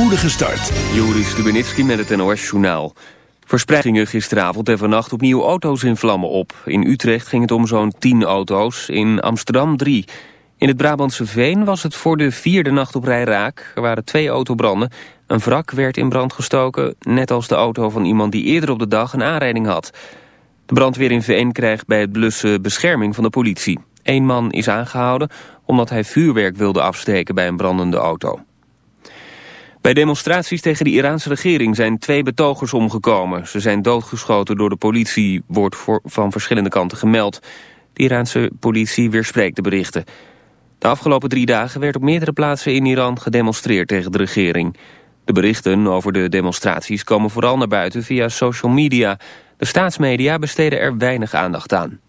spoedige start. Joris Stubenitski met het NOS-journaal. Verspreidingen gisteravond en vannacht opnieuw auto's in vlammen op. In Utrecht ging het om zo'n 10 auto's, in Amsterdam 3. In het Brabantse Veen was het voor de vierde nacht op rij raak. Er waren twee autobranden. Een wrak werd in brand gestoken, net als de auto van iemand die eerder op de dag een aanrijding had. De brandweer in Veen krijgt bij het blussen bescherming van de politie. Eén man is aangehouden omdat hij vuurwerk wilde afsteken bij een brandende auto. Bij demonstraties tegen de Iraanse regering zijn twee betogers omgekomen. Ze zijn doodgeschoten door de politie, wordt van verschillende kanten gemeld. De Iraanse politie weerspreekt de berichten. De afgelopen drie dagen werd op meerdere plaatsen in Iran gedemonstreerd tegen de regering. De berichten over de demonstraties komen vooral naar buiten via social media. De staatsmedia besteden er weinig aandacht aan.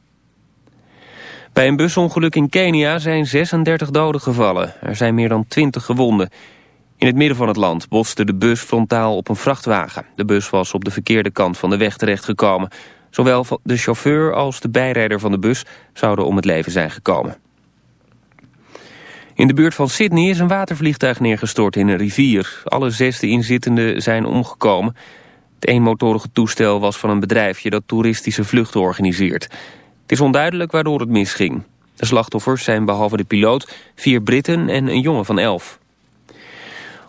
Bij een busongeluk in Kenia zijn 36 doden gevallen. Er zijn meer dan 20 gewonden. In het midden van het land botste de bus frontaal op een vrachtwagen. De bus was op de verkeerde kant van de weg terechtgekomen. Zowel de chauffeur als de bijrijder van de bus zouden om het leven zijn gekomen. In de buurt van Sydney is een watervliegtuig neergestort in een rivier. Alle zesde inzittenden zijn omgekomen. Het eenmotorige toestel was van een bedrijfje dat toeristische vluchten organiseert. Het is onduidelijk waardoor het misging. De slachtoffers zijn behalve de piloot vier Britten en een jongen van elf.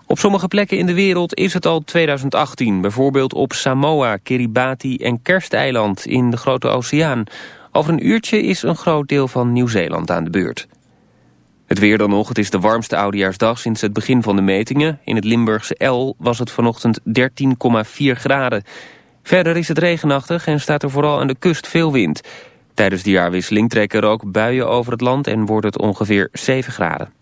Op sommige plekken in de wereld is het al 2018. Bijvoorbeeld op Samoa, Kiribati en Kersteiland in de Grote Oceaan. Over een uurtje is een groot deel van Nieuw-Zeeland aan de beurt. Het weer dan nog, het is de warmste oudejaarsdag sinds het begin van de metingen. In het Limburgse L was het vanochtend 13,4 graden. Verder is het regenachtig en staat er vooral aan de kust veel wind. Tijdens de jaarwisseling trekken er ook buien over het land en wordt het ongeveer 7 graden.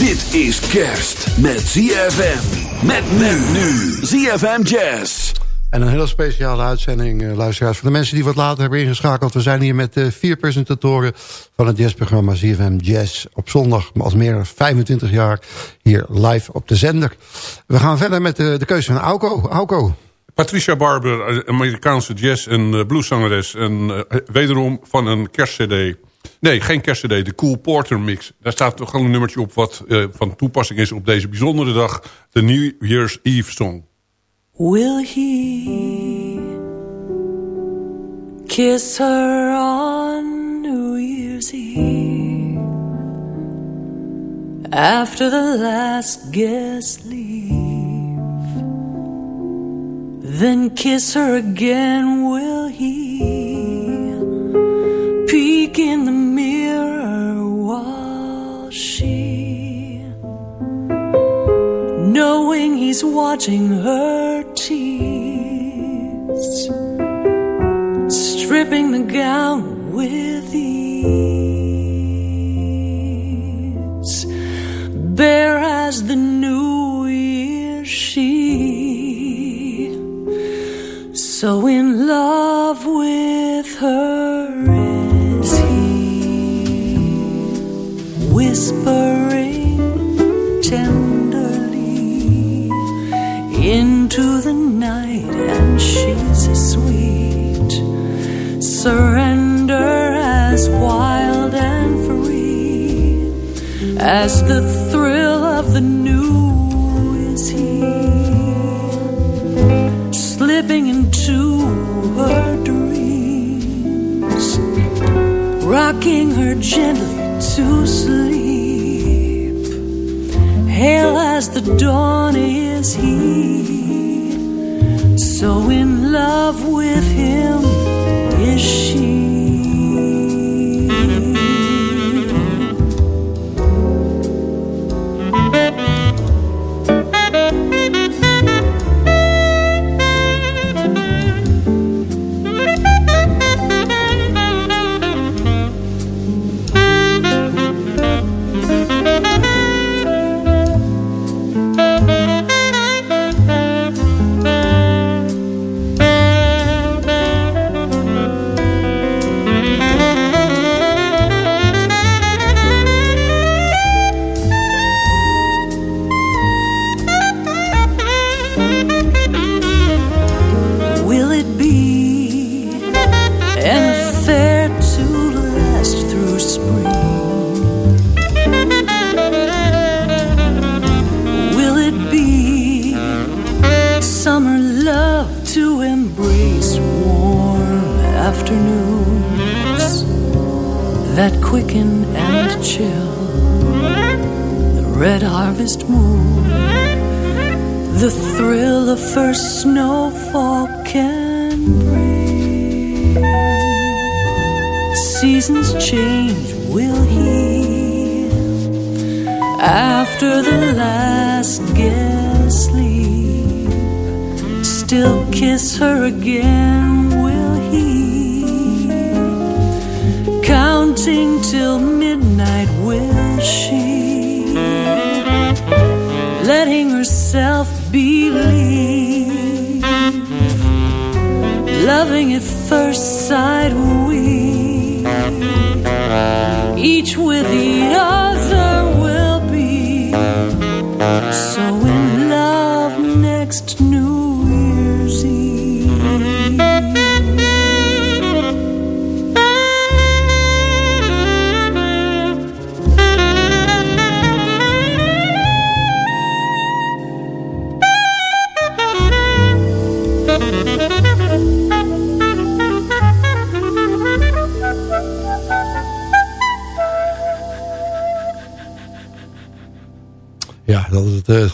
Dit is kerst met ZFM. Met men nu. ZFM Jazz. En een hele speciale uitzending, eh, luisteraars. Voor de mensen die wat later hebben ingeschakeld. We zijn hier met eh, vier presentatoren van het jazzprogramma ZFM Jazz. Op zondag, al meer dan 25 jaar, hier live op de zender. We gaan verder met de, de keuze van Auko. Auko. Patricia Barber, eh, Amerikaanse jazz- en eh, blueszangeres. En eh, wederom van een kerstcd. Nee, geen kerstcd, de Cool Porter mix. Daar staat toch al een nummertje op wat eh, van toepassing is op deze bijzondere dag. De New Year's Eve song. Will he kiss her on New Year's Eve after the last guest leave? Then kiss her again, will he in the mirror while she knowing he's watching her tease, stripping the gown with ease, bare as the new year she, so in love with her whispering tenderly into the night, and she's as sweet. Surrender as wild and free as the thrill of the new is here, slipping into her dreams, rocking her gently to sleep. Hail as the dawn is he, so in love with him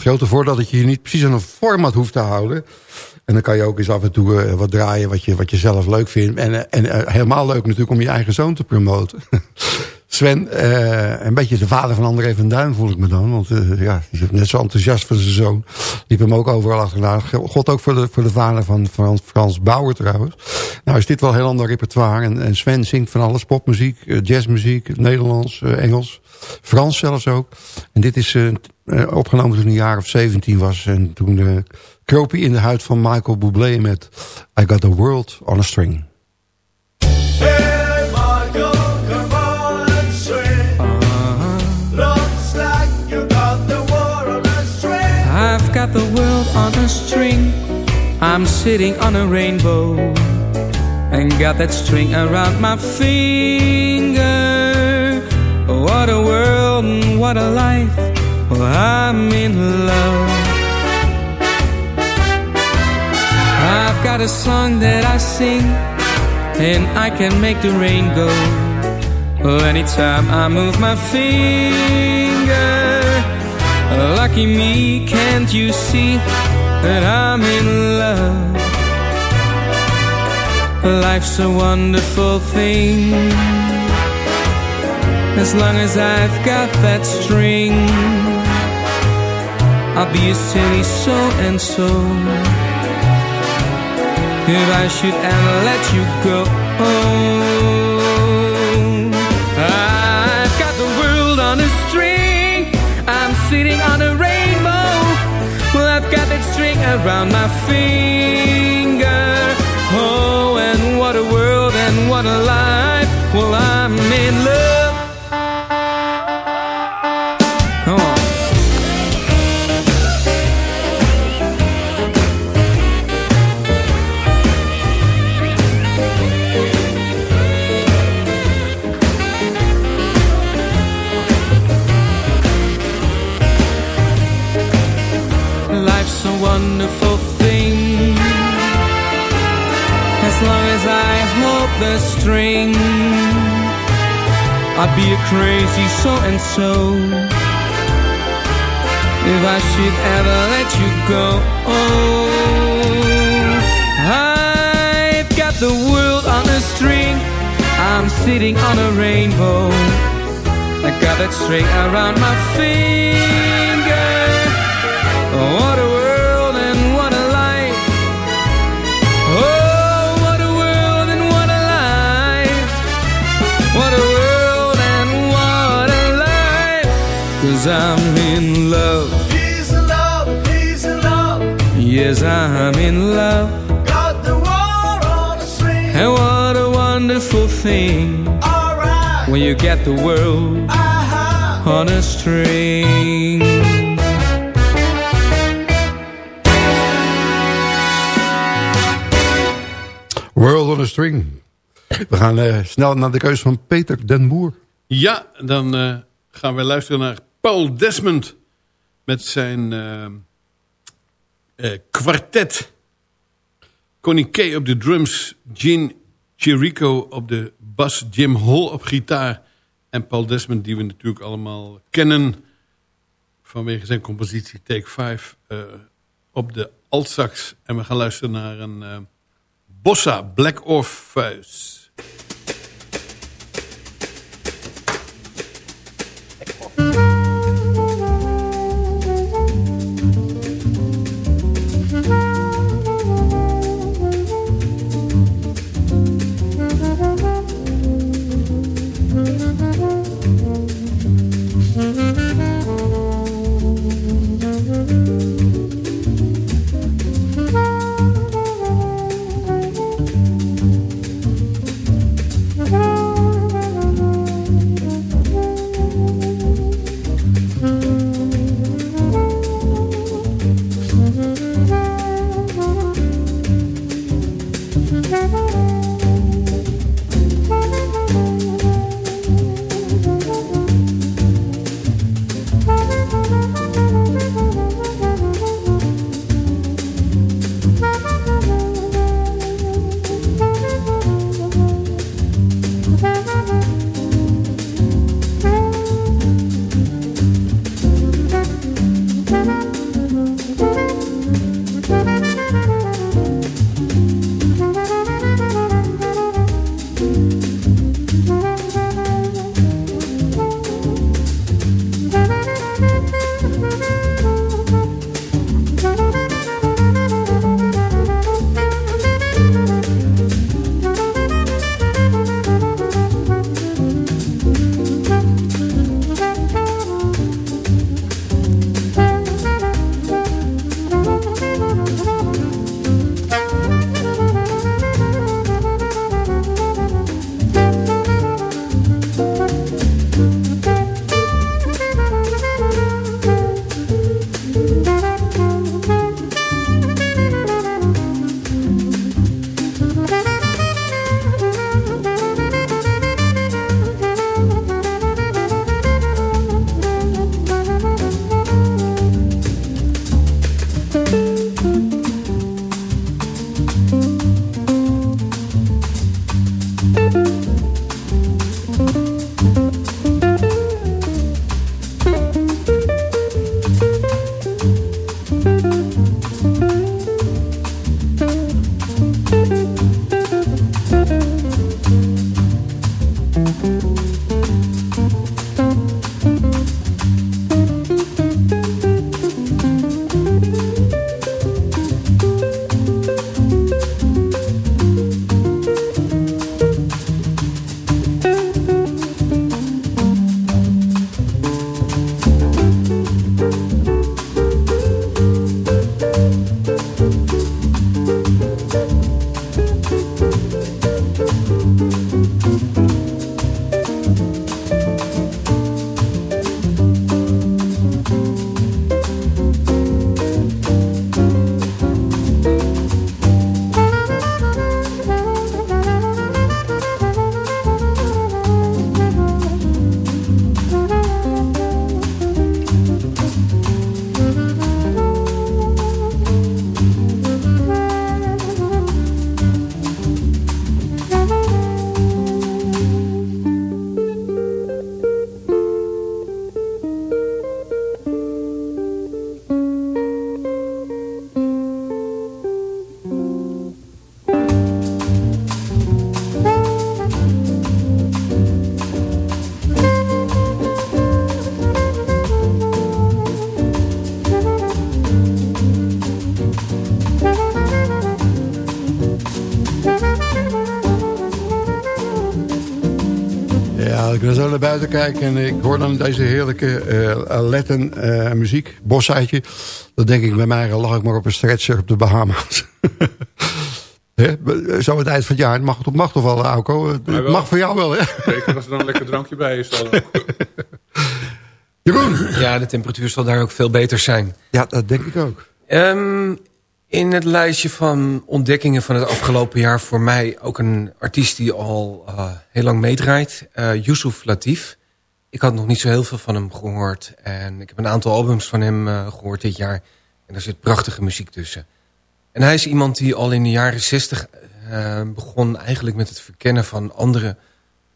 grote voordeel dat je je niet precies aan een format hoeft te houden. En dan kan je ook eens af en toe eh, wat draaien wat je, wat je zelf leuk vindt. En, eh, en eh, helemaal leuk natuurlijk om je eigen zoon te promoten. Sven, een beetje de vader van André van Duin voel ik me dan. Want ja, die is net zo enthousiast voor zijn zoon. Liep hem ook overal achterna. God ook voor de, voor de vader van Frans, Frans Bauer trouwens. Nou is dit wel een heel ander repertoire. En, en Sven zingt van alles. Popmuziek, jazzmuziek, Nederlands, Engels. Frans zelfs ook. En dit is eh, opgenomen toen hij een jaar of 17 was. En toen eh, kroop hij in de huid van Michael Bublé met I Got the World on a String. The world on a string. I'm sitting on a rainbow and got that string around my finger. What a world and what a life. Well, I'm in love. I've got a song that I sing and I can make the rain go. Well, anytime I move my finger. Lucky me, can't you see that I'm in love? Life's a wonderful thing As long as I've got that string I'll be a silly so and so. If I should ever let you go I've got the world on a string. I'm sitting on a rainbow. Well, I've got that string around my finger. Oh, and what a world and what a life. Well, I'm I'd be a crazy so and so. If I should ever let you go, oh, I've got the world on a string. I'm sitting on a rainbow. I got it straight around my finger. Oh, what a I'm in love. He's in love, he's in love. Yes, I'm in love. Got the world on a string. And what a wonderful thing Alright, when you get the world aha. on a string. World on a String. We gaan eh, snel naar de keuze van Peter den Boer. Ja, dan eh, gaan we luisteren naar Paul Desmond met zijn eh, kwartet. Connie Kay op de drums, Gene Chirico op de bas, Jim Hall op gitaar en Paul Desmond die we natuurlijk allemaal kennen vanwege zijn compositie Take 5 eh, op de altsax. En we gaan luisteren naar een Bossa Black Orpheus. Naar buiten kijken en ik hoor dan deze heerlijke eh Latin eh, muziek, bosseitje. Dan denk ik bij mij, lag ik maar op een stretcher op de Bahama's. Zo het eind van het jaar, mag, het mag toch wel, Auko? Het mag voor jou wel, hè? Zeker als er dan een lekker drankje bij is. Dan... Jeroen! Ja, de temperatuur zal daar ook veel beter zijn. Ja, dat denk ik ook. Ehm, in het lijstje van ontdekkingen van het afgelopen jaar... voor mij ook een artiest die al eh, heel lang meedraait. eh Yusuf Latif. Ik had nog niet zo heel veel van hem gehoord. En ik heb een aantal albums van hem eh, gehoord dit jaar. En daar zit prachtige muziek tussen. En hij is iemand die al in de jaren zestig eh, begon... eigenlijk met het verkennen van andere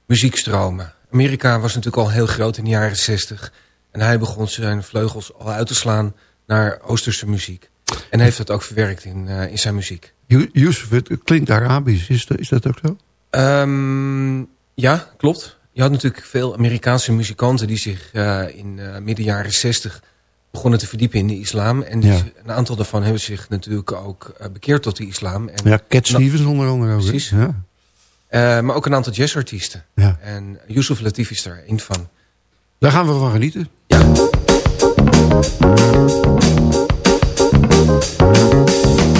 muziekstromen. Amerika was natuurlijk al heel groot in de jaren zestig. En hij begon zijn vleugels al uit te slaan naar Oosterse muziek. En heeft dat ook verwerkt in, eh, in zijn muziek. Yusuf, het klinkt Arabisch. Is dat, is dat ook zo? Ehm, ja, klopt. Je had natuurlijk veel Amerikaanse muzikanten... die zich eh, in eh, midden jaren zestig begonnen te verdiepen in de islam. En die- Ja. een aantal daarvan hebben zich natuurlijk ook bekeerd tot de islam. En, Ja, Cat Stevens onder andere ook. Precies. Ja. maar ook een aantal jazzartiesten. Ja. En Yusuf Latif is daar één van. Daar gaan we van genieten. Thank Thank you.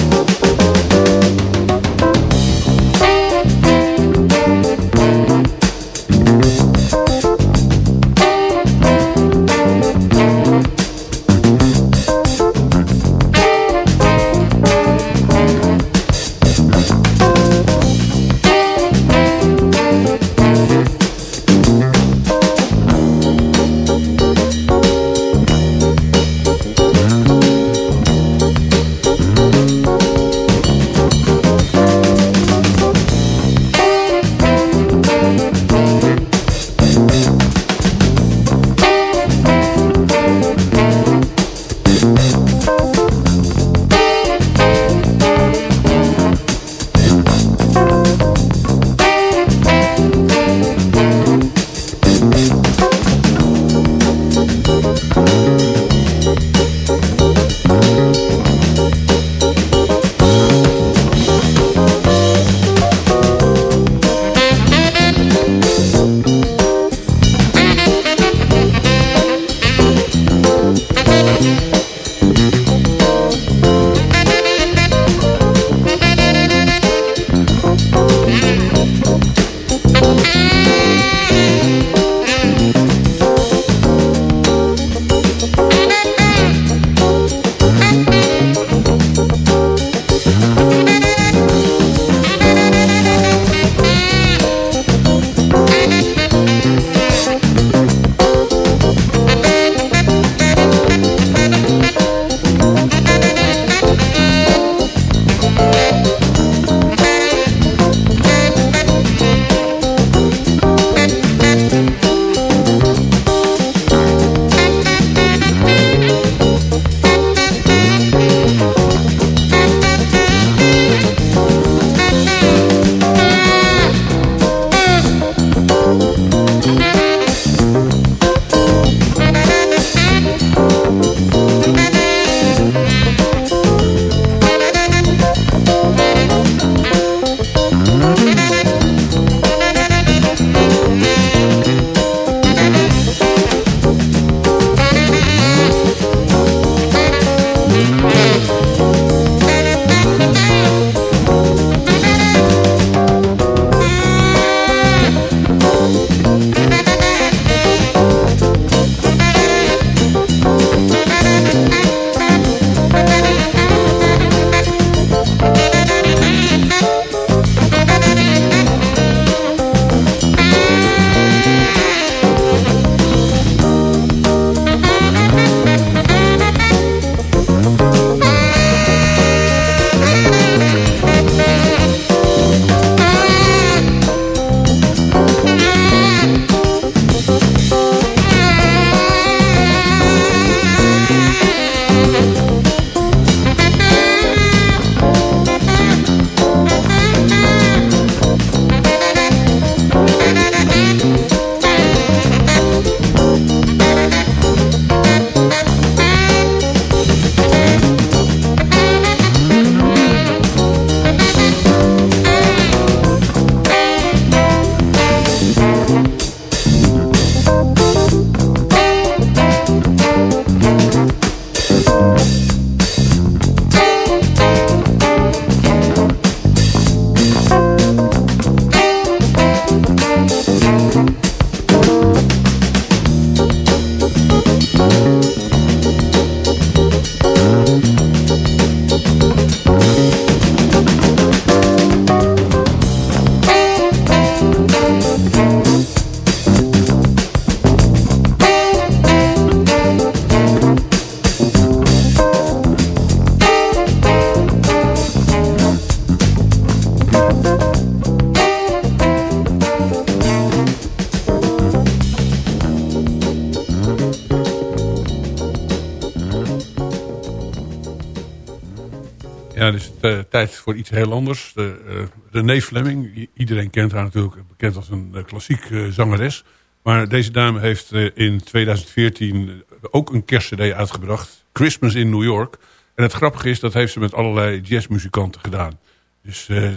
Voor iets heel anders. De, eh, René Fleming, iedereen kent haar natuurlijk, bekend als een uh, klassiek eh, zangeres. Maar deze dame heeft eh, in 2014 ook een kerstcd uitgebracht. Christmas in New York. En het grappige is, dat heeft ze met allerlei jazzmuzikanten gedaan. Dus eh, eh,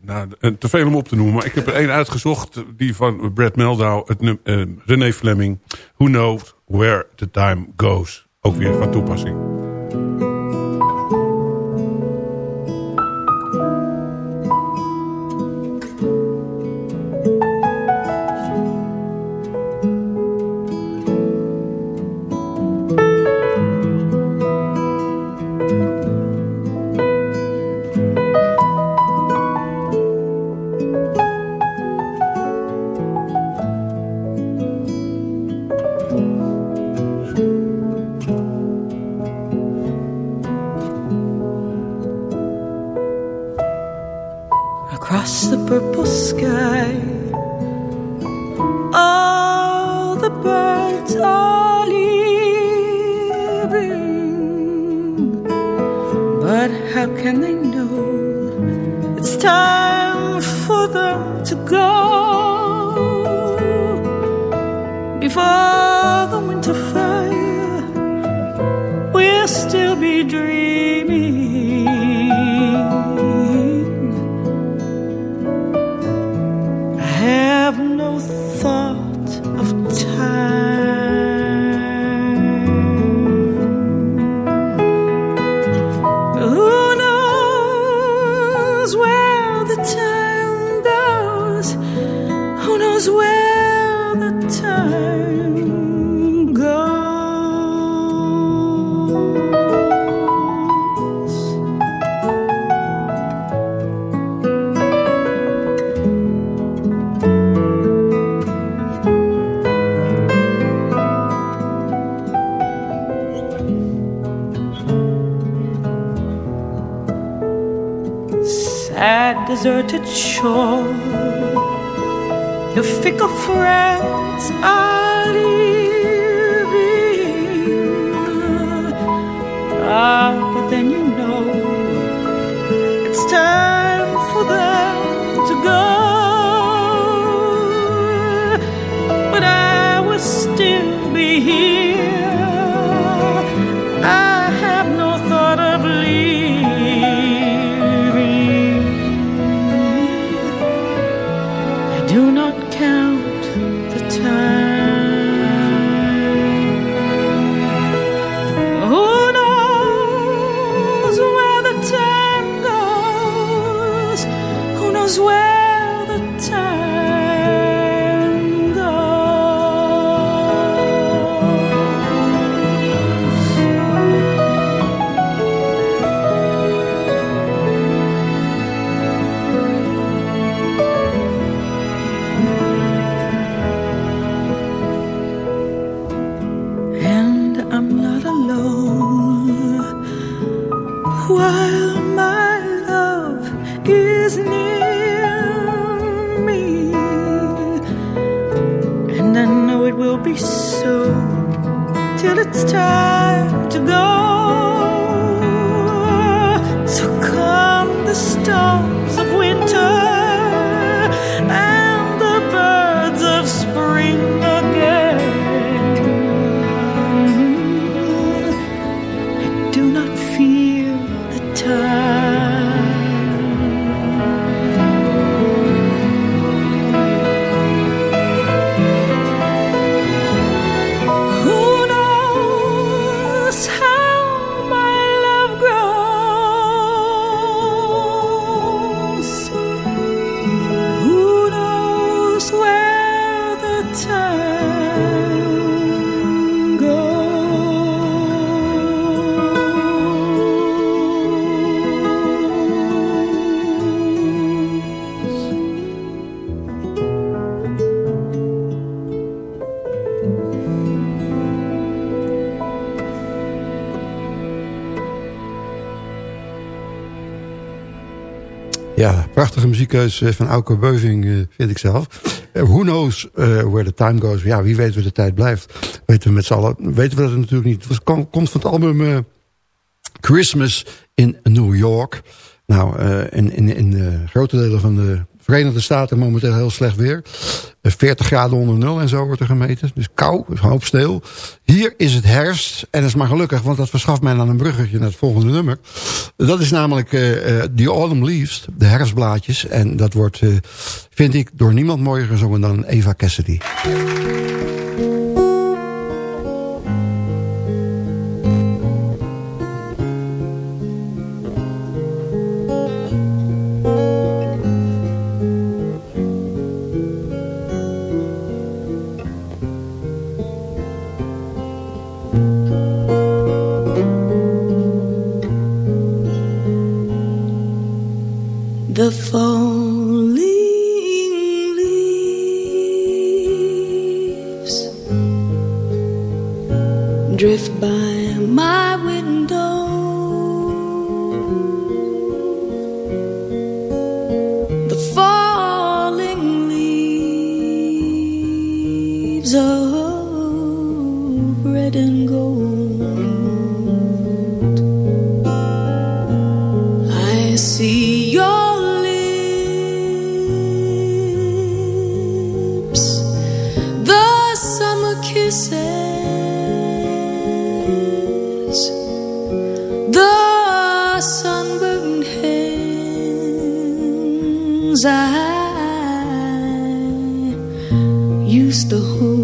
nou, eh, te veel om op te noemen. Maar ik heb er één uitgezocht, die van Brad Meldau, het eh, René Fleming. Who knows where the time goes. Ook weer van toepassing. Can they know? It's time chore. Your fickle friends are. Ja, prachtige muziekkeus eh, van Auke Beuving, eh, vind ik zelf. Eh, who knows where the time goes? Ja, wie weet waar de tijd blijft. Weten we met z'n allen, weten we dat natuurlijk niet. Het komt van het album Christmas in New York. Nou, in, in, in de grote delen van de Verenigde Staten momenteel heel slecht weer. Eh, 40 graden onder nul en zo wordt er gemeten. Dus kou, een hoop sneeuw. Hier is het herfst. En dat is maar gelukkig, want dat verschaft mij dan een bruggetje naar het volgende nummer. Dat is namelijk eh, eh, The Autumn Leaves, de herfstblaadjes. En dat wordt, eh, vind ik, door niemand mooier gezongen dan Eva Cassidy. The falling hands I used to hold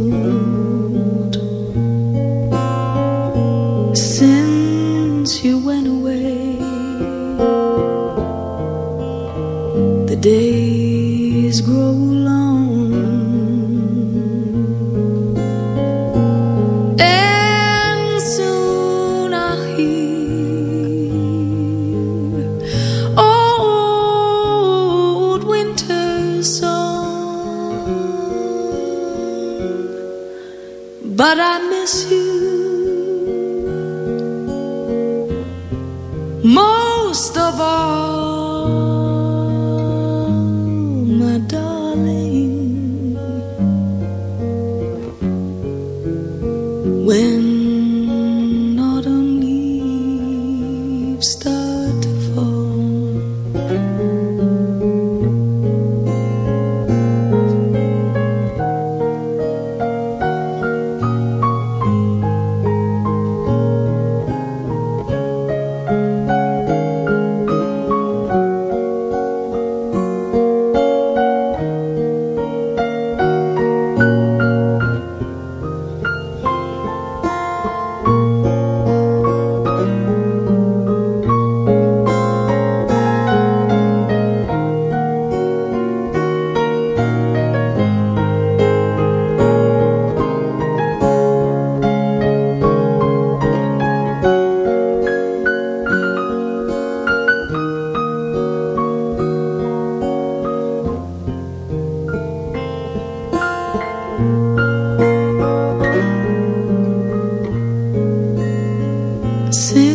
See.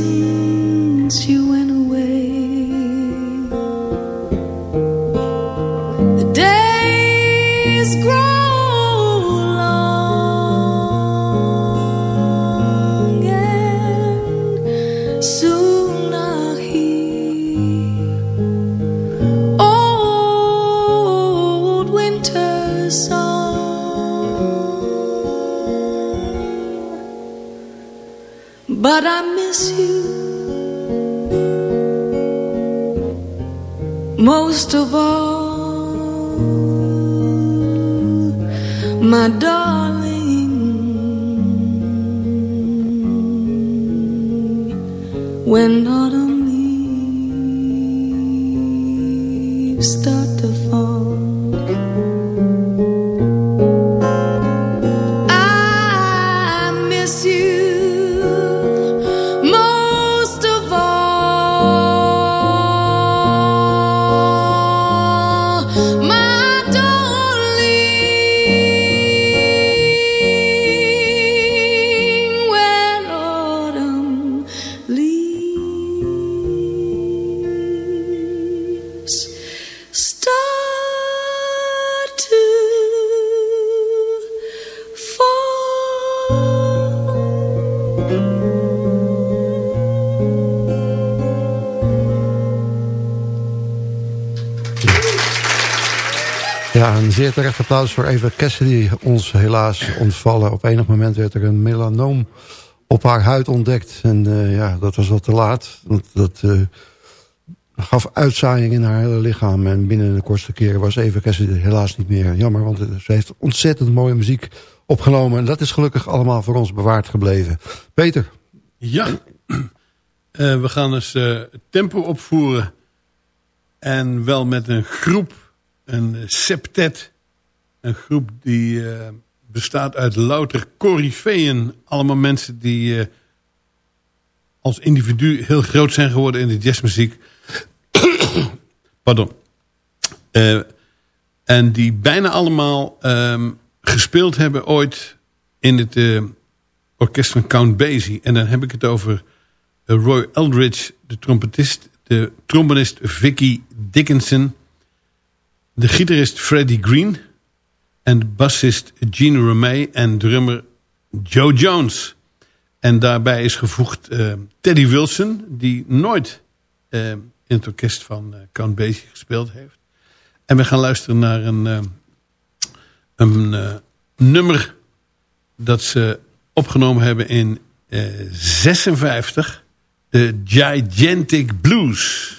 Zeer terecht applaus voor Eva Cassidy. Ons helaas ontvallen. Op enig moment werd er een melanoom op haar huid ontdekt. En eh, ja, dat was wat te laat. Dat eh, gaf uitzaaiing in haar hele lichaam. En binnen de kortste keren was Eva Cassidy helaas niet meer. Jammer, want ze heeft ontzettend mooie muziek opgenomen. En dat is gelukkig allemaal voor ons bewaard gebleven. Peter. Ja, Eh, we gaan eens tempo opvoeren. En wel met een groep, een septet. Een groep die eh, bestaat uit louter coryfeeën. Allemaal mensen die eh, als individu heel groot zijn geworden in de jazzmuziek. Pardon. Eh, en die bijna allemaal ehm, gespeeld hebben ooit in het orkest van Count Basie. En dan heb ik het over Roy Eldridge, de trompetist, de trombonist Vicky Dickinson, de gitarist Freddie Green en de bassist Gene Romay en drummer Joe Jones. En daarbij is gevoegd eh, Teddy Wilson, die nooit eh, in het orkest van eh, Count Basie gespeeld heeft. En we gaan luisteren naar een, een nummer dat ze opgenomen hebben in eh 56. De Gigantic Blues.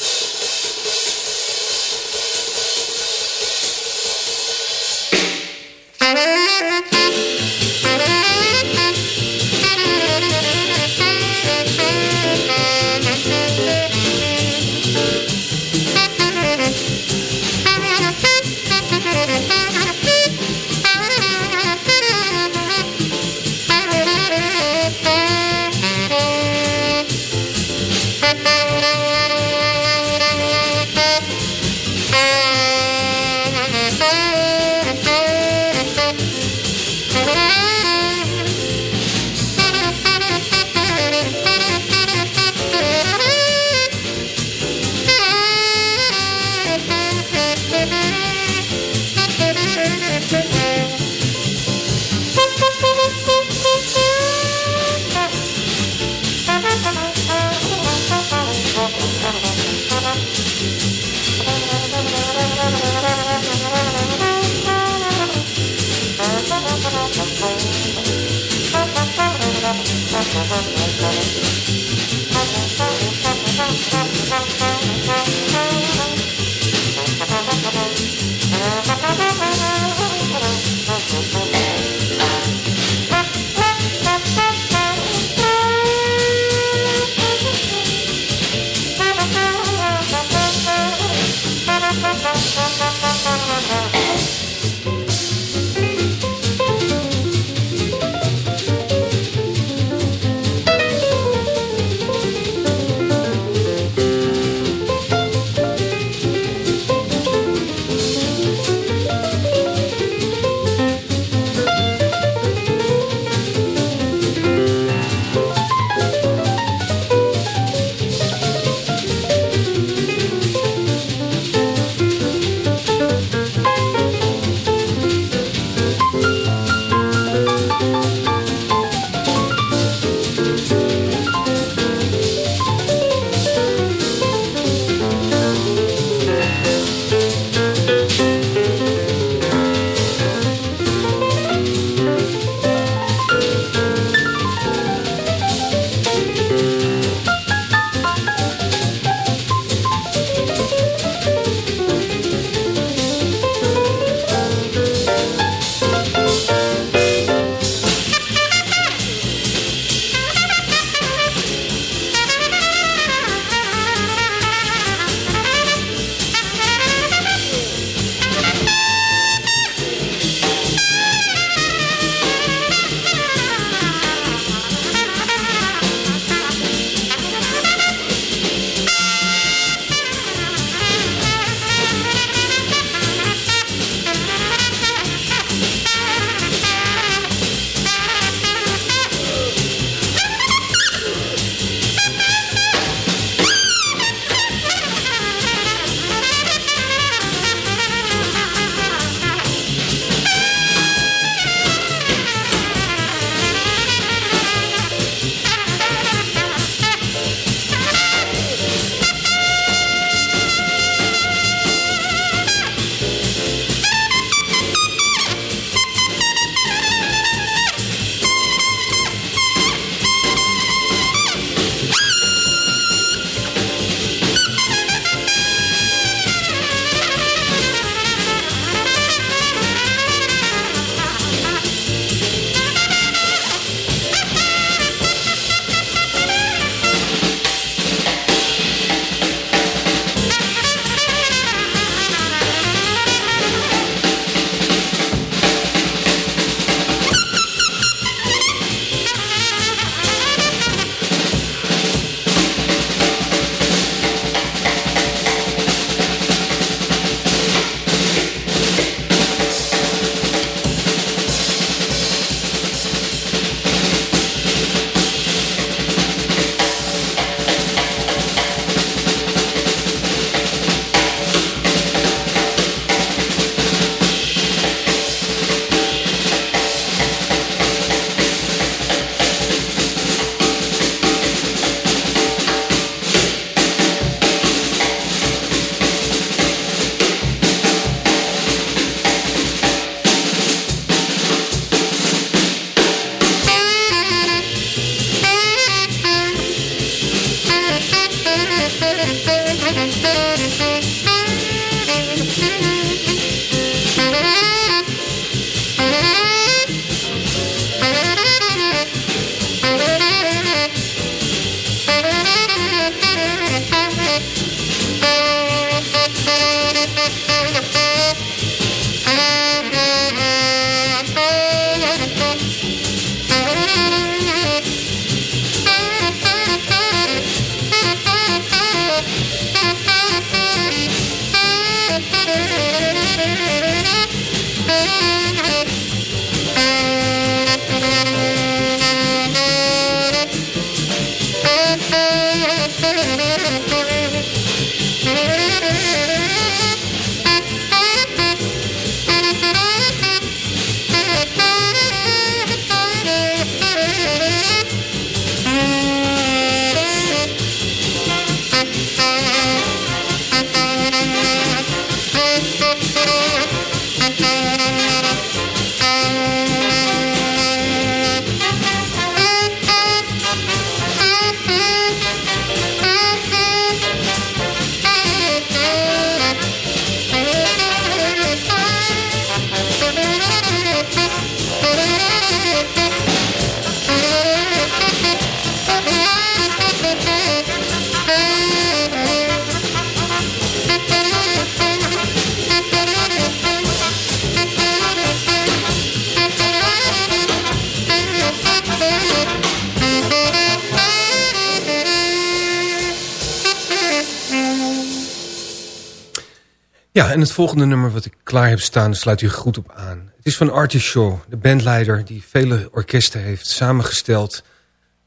Ja, en het volgende nummer wat ik klaar heb staan... sluit u goed op aan. Het is van Artie Shaw, de bandleider... die vele orkesten heeft samengesteld...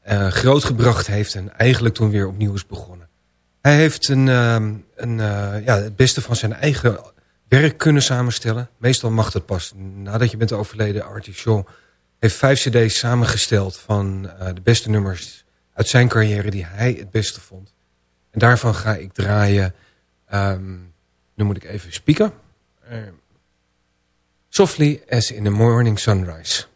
Uh, grootgebracht heeft en eigenlijk toen weer opnieuw is begonnen. Hij heeft een, uh, een, uh, ja, het beste van zijn eigen werk kunnen samenstellen. Meestal mag dat pas nadat je bent overleden. Artie Shaw heeft vijf cd's samengesteld van de beste nummers... uit zijn carrière die hij het beste vond. En daarvan ga ik draaien... Um, nu moet ik even spieken. Uh, softly as in the morning sunrise.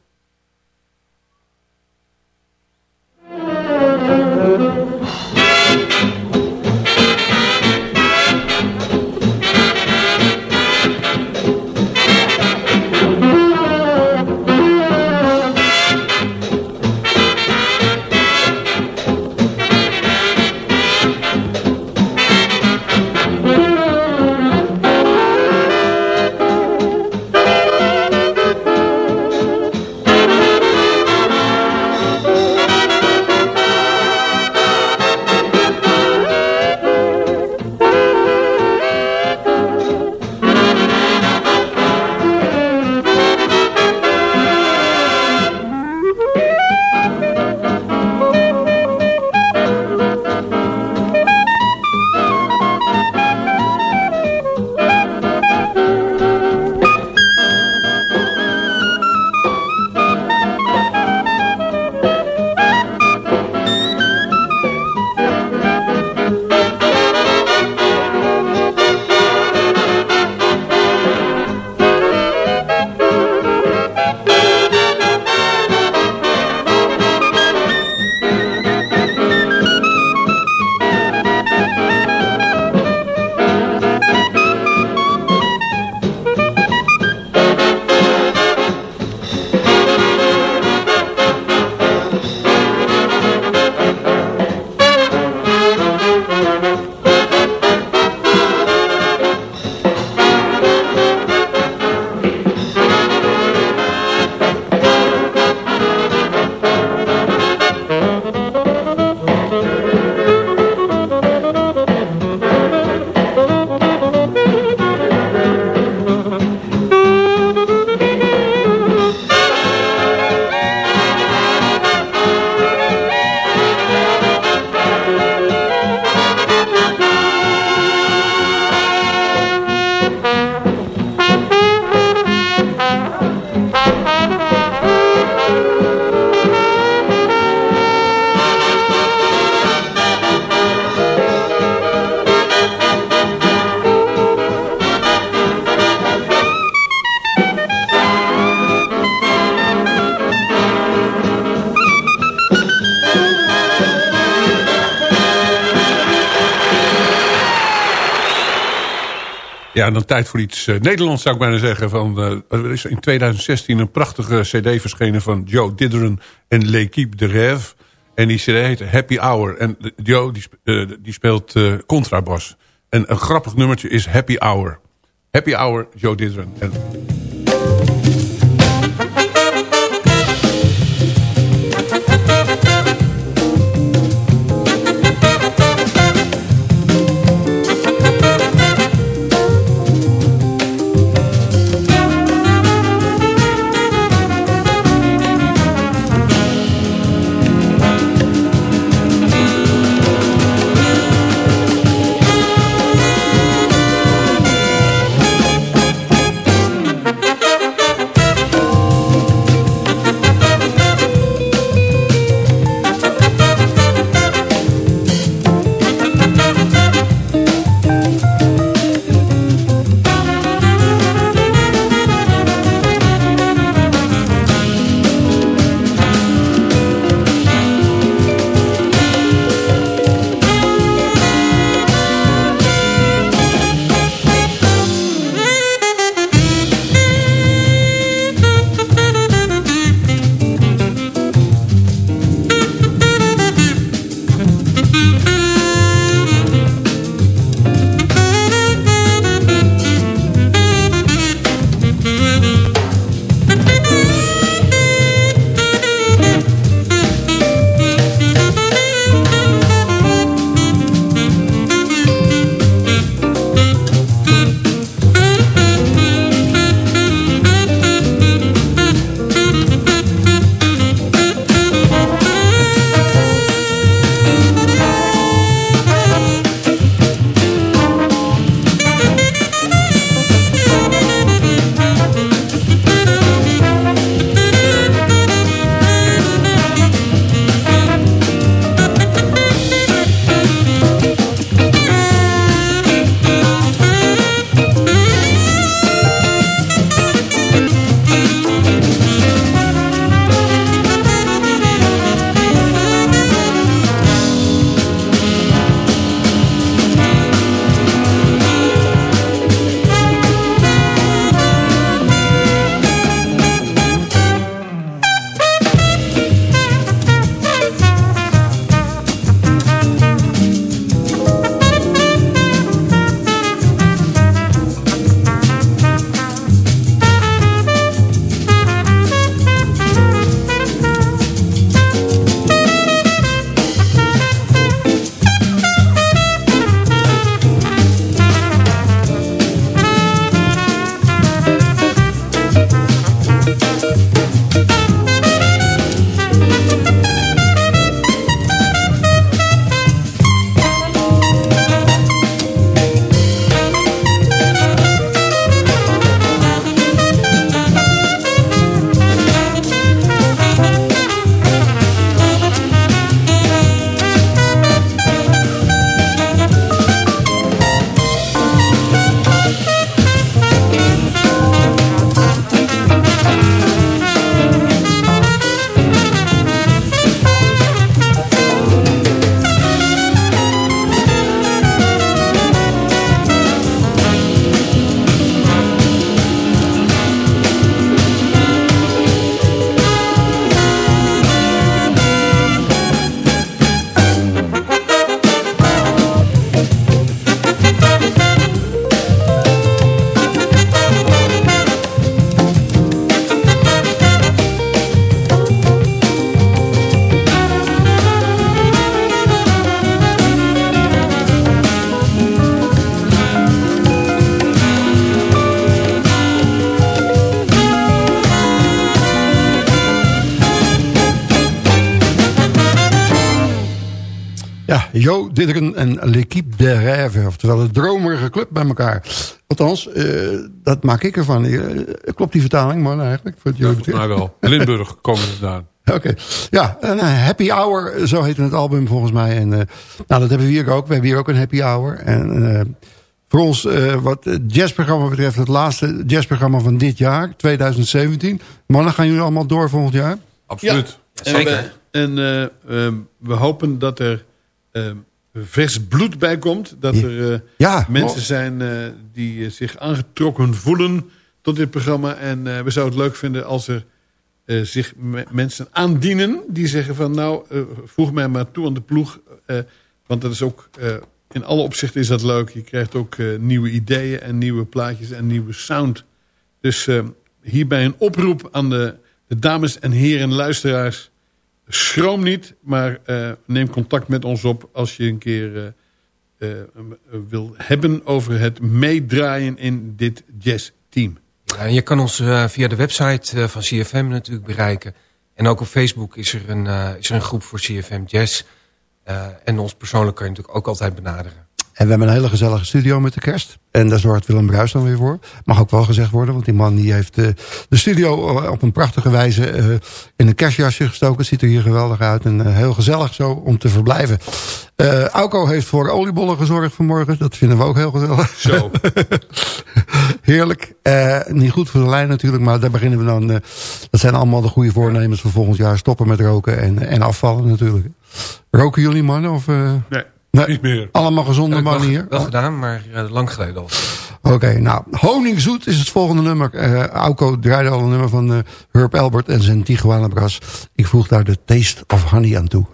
Ja, dan tijd voor iets uh, Nederlands zou ik bijna zeggen. Van, uh, er is in 2016 een prachtige cd verschenen van Joe Didderen en L'Equipe de Rêve. En die cd heet Happy Hour. En Joe die, uh, die speelt contrabas. En een grappig nummertje is Happy Hour. Happy Hour, Joe Didderen. En... Jo Didderen en L'équipe de Rêve. Oftewel de dromerige club bij elkaar. Althans, eh, dat maak ik ervan. Eh, klopt die vertaling, man, eigenlijk? Voor het Ja, mij wel. Limburg komen ze vandaan. Oké. Ja, een eh, happy hour, zo heet het album volgens mij. En, eh, nou, dat hebben we hier ook. We hebben hier ook een happy hour. En eh, voor ons, eh, wat het jazzprogramma betreft, het laatste jazzprogramma van dit jaar, 2017. Mannen, gaan jullie allemaal door volgend jaar? Absoluut. En, we, en we hopen dat er vers bloed bij komt. Dat er eh, Ja. mensen zijn eh, die eh, zich aangetrokken voelen tot dit programma. En we zouden het leuk vinden als er zich me- mensen aandienen... die zeggen van nou, voeg mij maar toe aan de ploeg. want dat is ook... in alle opzichten is dat leuk. Je krijgt ook nieuwe ideeën en nieuwe plaatjes en nieuwe sound. Dus hierbij een oproep aan de, de dames en heren luisteraars. Schroom niet, maar eh, neem contact met ons op als je een keer eh, eh, wil hebben over het meedraaien in dit jazzteam. Ja, je kan ons via de website van CFM natuurlijk bereiken. En ook op Facebook is er een, is er een groep voor CFM Jazz. En ons persoonlijk kan je natuurlijk ook altijd benaderen. En we hebben een hele gezellige studio met de kerst. En daar zorgt Willem Bruis dan weer voor. Mag ook wel gezegd worden, want die man die heeft eh, de studio eh, op een prachtige wijze eh, in een kerstjasje gestoken. Het ziet er hier geweldig uit en heel gezellig zo om te verblijven. Eh Auko heeft voor oliebollen gezorgd vanmorgen. Dat vinden we ook heel gezellig. Zo. Heerlijk. Niet goed voor de lijn natuurlijk, maar daar beginnen we dan. dat zijn allemaal de goede voornemens voor volgend jaar. Stoppen met roken en, en afvallen natuurlijk. Roken jullie mannen? Of, Nee, nee, niet meer. allemaal gezonde mannen wel, gedaan, maar eh, lang geleden al. Oké, nou, Honingzoet is het volgende nummer. Eh Auko draaide al een nummer van eh, Herb Albert en zijn Tijuana Brass. Ik voeg daar de Taste of Honey aan toe.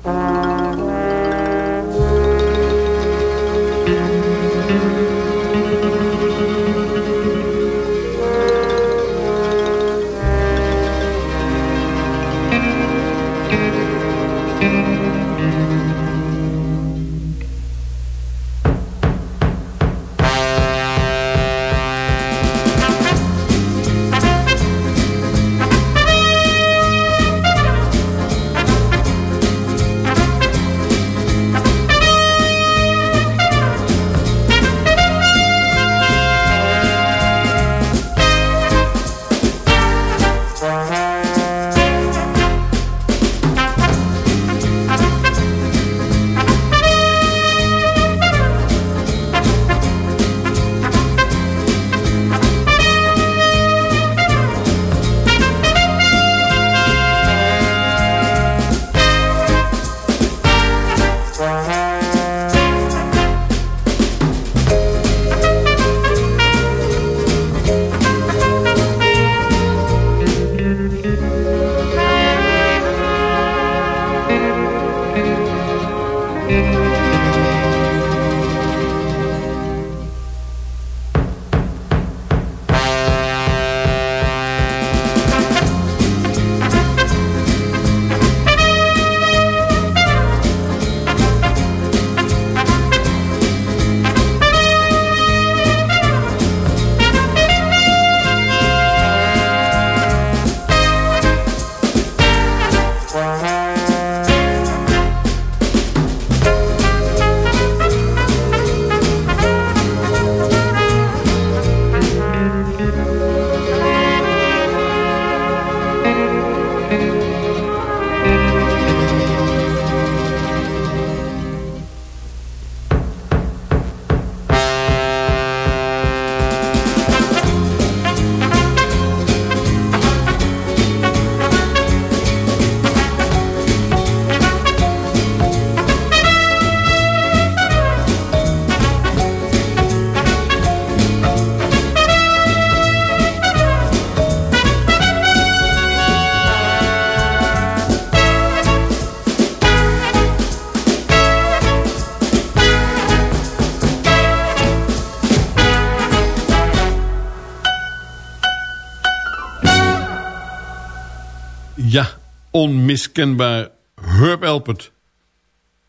Onmiskenbaar Herb Alpert.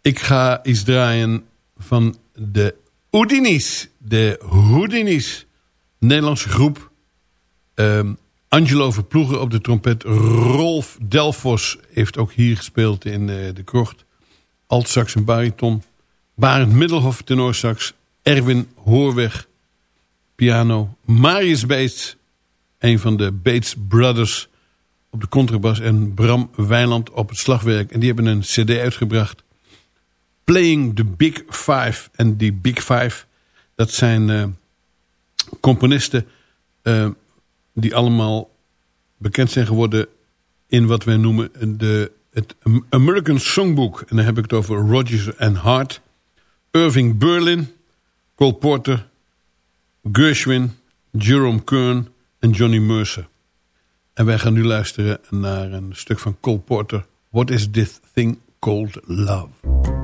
Ik ga iets draaien van de Houdinis. De Houdinis. Nederlandse groep. Ehm, Angelo Verploegen op de trompet. Rolf Delfos heeft ook hier gespeeld in eh, de krocht. Alt sax en bariton. Barend Middelhof tenorsax. Erwin Hoorweg piano. Marius Bates, een van de Bates Brothers op de contrabas. En Bram Wijland op het slagwerk. En die hebben een cd uitgebracht. Playing the Big Five. En die Big Five, dat zijn eh, componisten... eh, die allemaal bekend zijn geworden in wat wij noemen de, het American Songbook. En dan heb ik het over Rodgers and Hart, Irving Berlin, Cole Porter, Gershwin, Jerome Kern en Johnny Mercer. En wij gaan nu luisteren naar een stuk van Cole Porter. What is this thing called love?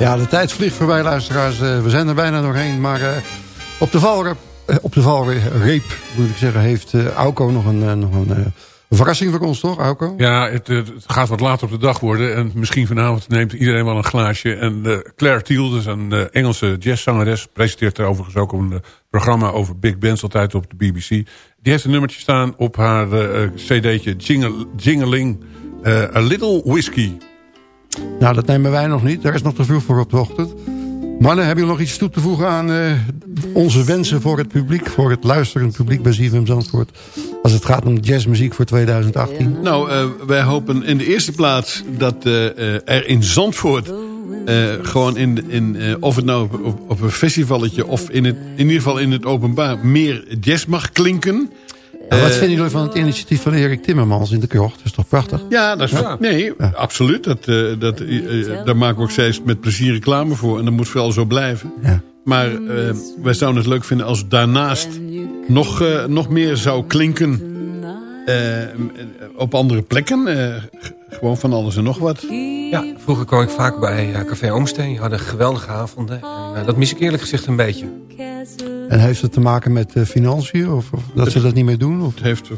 Ja, de tijd vliegt voorbij, luisteraars. Eh, we zijn er bijna doorheen. Maar eh, op de valreep, eh, op de moet ik zeggen, heeft Auko nog een, nog een, verrassing voor ons, toch, Auko? Ja, het, het, gaat wat later op de dag worden. En misschien vanavond neemt iedereen wel een glaasje. En Claire Thiel, dus een Engelse jazzzangeres... presenteert er overigens ook een programma over big bands altijd op de BBC. Die heeft een nummertje staan op haar cd'tje Jingle, Jingling... A Little Whiskey... Nou, dat nemen wij nog niet. Daar is nog te veel voor op de ochtend. Mannen, hebben jullie nog iets toe te voegen aan uh, onze wensen voor het publiek... voor het luisterend publiek bij ZFM Zandvoort... als het gaat om jazzmuziek voor 2018? Nou, uh, wij hopen in de eerste plaats dat uh, er in Zandvoort... gewoon in, in of het nou op, op, een festivalletje of in, het, in ieder geval in het openbaar... meer jazz mag klinken... Wat vinden jullie van het initiatief van Erik Timmermans in de krocht? Dat is toch prachtig? Ja, dat is, ja. nee, ja. absoluut. Dat, uh, dat, uh, daar maken we ook steeds met plezier reclame voor. En dat moet vooral zo blijven. Ja. Maar uh, wij zouden het leuk vinden als daarnaast nog, nog meer zou klinken. eh, op andere plekken. Gewoon van alles en nog wat. Ja, vroeger kwam ik vaak bij eh, Café Oomsteen. Die hadden geweldige avonden. En, eh, dat mis ik eerlijk gezegd een beetje. En heeft het te maken met eh, financiën? Of, of dat ze dat niet meer doen? Of? Het heeft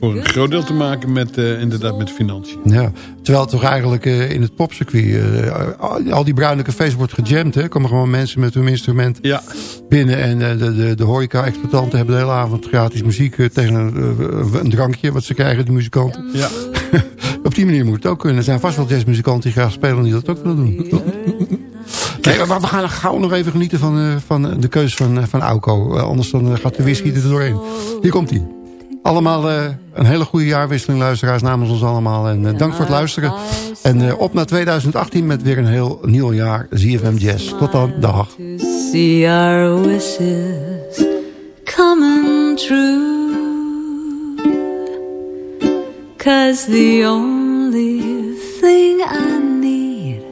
voor een groot deel te maken met, eh, inderdaad met financiën. Ja, terwijl het toch eigenlijk eh, in het popcircuit... eh, al- die bruine cafés wordt gejamd. Hè? komen gewoon mensen met hun instrument Ja, binnen. En eh, de, de, de horeca-exploitanten hebben de hele avond gratis muziek... tegen een, een drankje wat ze krijgen, de muzikanten. ja. Op die manier moet het ook kunnen. Er zijn vast wel jazzmuzikanten die graag spelen... die dat ook willen doen. Nee, maar we gaan gauw nog even genieten van, eh, van de keuze van, eh, van Auko. Eh, anders dan gaat de whisky er doorheen. Hier komt hij. Allemaal een hele goede jaarwisseling, luisteraars, namens ons allemaal. En dank voor het luisteren. En op naar 2018 met weer een heel nieuw jaar ZFM Jazz. Tot dan, dag. to see our wishes coming true. Cause the only thing I need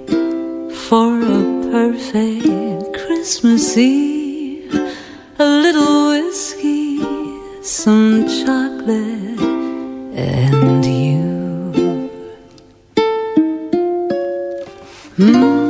for a perfect Christmas Eve, a little whiskey, some chocolate, and you. Cause